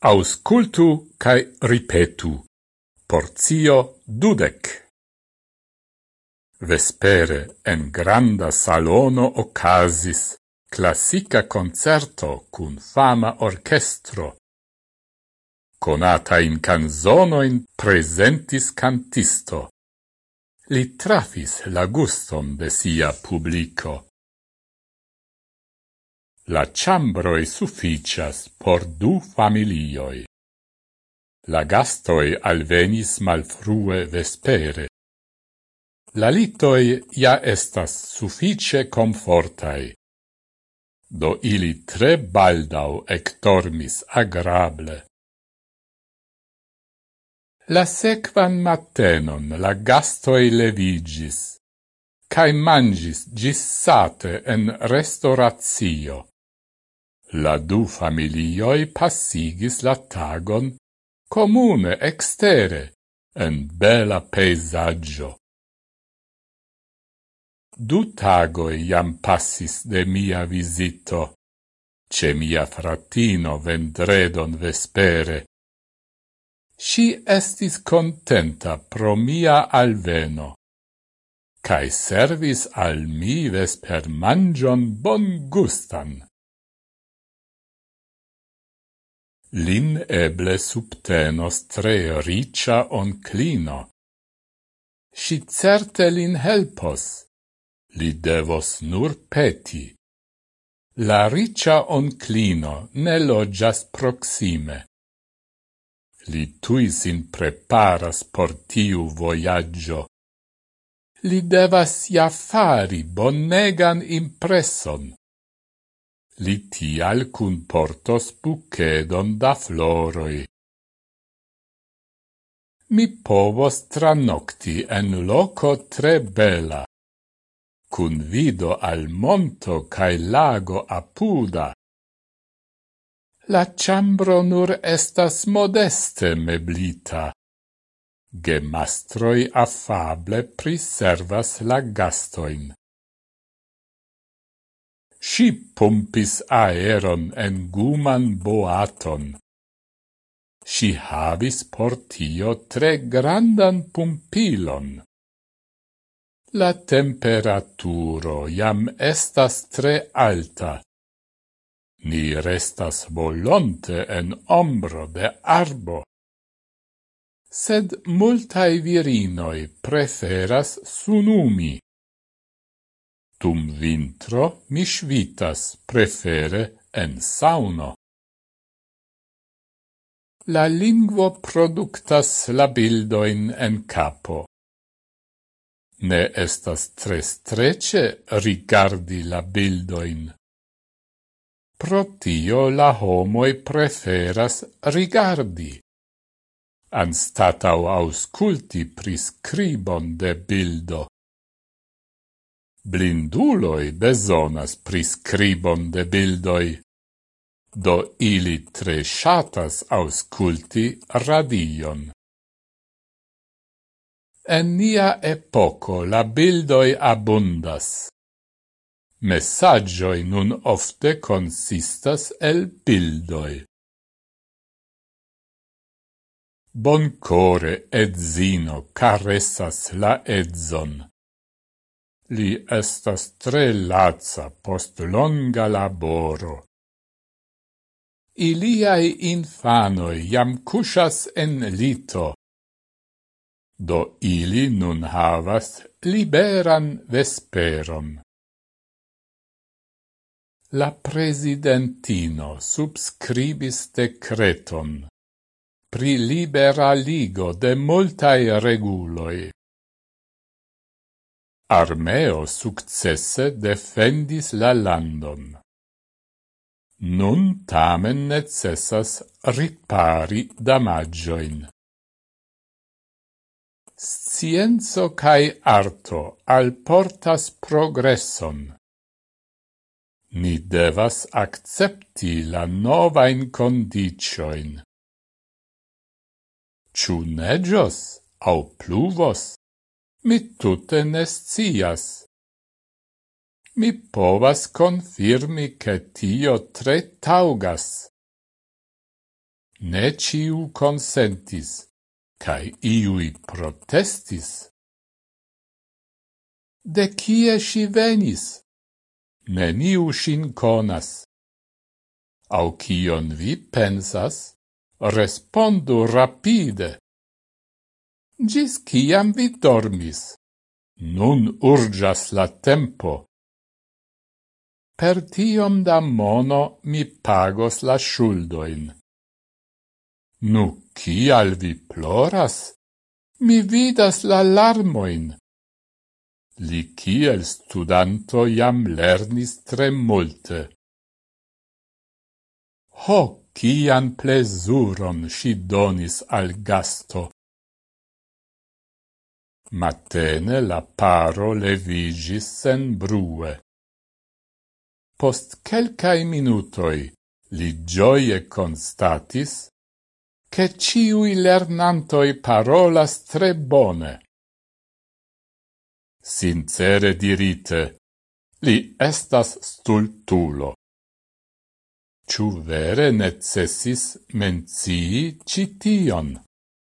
Auscultu cae ripetu. Porzio dudec. Vespere en granda salono ocasis classica concerto cun fama orchestro. Conata in canzonoin presentis cantisto. Li trafis la guston de sia publico. La chambroi sufficias por du familioi. La gastoi alvenis malfrue vespere. La litoi ja estas suffice comfortai. Do ili tre baldau ectormis agrable. La sequan mattenon la gastoi levigis, cae mangis gissate en restauratio, La du familioi passigis la tagon comune extere, en bela peisaggio. Du tagoi jam passis de mia visito, ce mia fratino vendredon vespere. Si estis contenta pro mia alveno, cae servis al mi vesper mangion bon gustan. Lin eble subtenos tre ricia onclino. Si certe lin helpos. Li devos nur peti. La ricia onclino ne loĝas proxime. Li tui sin preparas por tiu voyaggio. Li devas ja fari bonnegan impresson. Li tial cunportos bucedon da floroi. Mi povos tranocti en loco tre bela, cun vido al monto cae lago apuda. La ciambro nur estas modeste meblita. Gemastroi affable priservas la gastoin. Si pumpis aeron en guman boaton. Si havis por tio tre grandan pumpilon. La temperaturo jam estas tre alta. Ni restas volonte en ombro de arbo. Sed multae virinoi preferas sunumi. Dum vintro mi svitas prefere en sauno. La lingvo productas la bildoin en capo. Ne estas tre strece rigardi la bildoin. Pro tio la homoi preferas rigardi anstatau ausculti priscribon de bildo. Blinduloi besonas priscribon de bildoi, do ili tre shatas ausculti radion. En nia epoco la bildoi abundas. Messaggioi nun ofte consistas el bildoi. Boncore edzino caressas la edzon Li estas tre lazza post longa laboro. Iliai infanoi jam cusas en lito. Do ili nun havas liberan vesperon. La presidentino subscribis decreton pri liberaligo de multae reguloi armeo successe defendis la landon. Nun tamen necessas ripari damagioin. Scienzo cae arto alportas progresson. Ni devas accepti la novain condicioin. Ciu negios au pluvos? Mi tutte nescias. Mi povas confirmi che tio tre taugas. Ne ciu consentis, cae iui protestis. De cie si venis? Neniu sin conas. Au cion vi pensas, respondu rapide. Gis ciam vi dormis? Nun urgas la tempo. Per tiom da mono mi pagos la shuldoin. Nu, cial vi ploras? Mi vidas la larmoin. Li kiel studanto jam lernis tre multe. Ho, kian plezuron si donis al gasto! Matene la paro levigis sen brue. Post quelcae minutoi li gioie constatis che ciui lernantoi parolas tre bone. Sincere dirite, li estas stultulo. Ciu vere necessis mencii cition?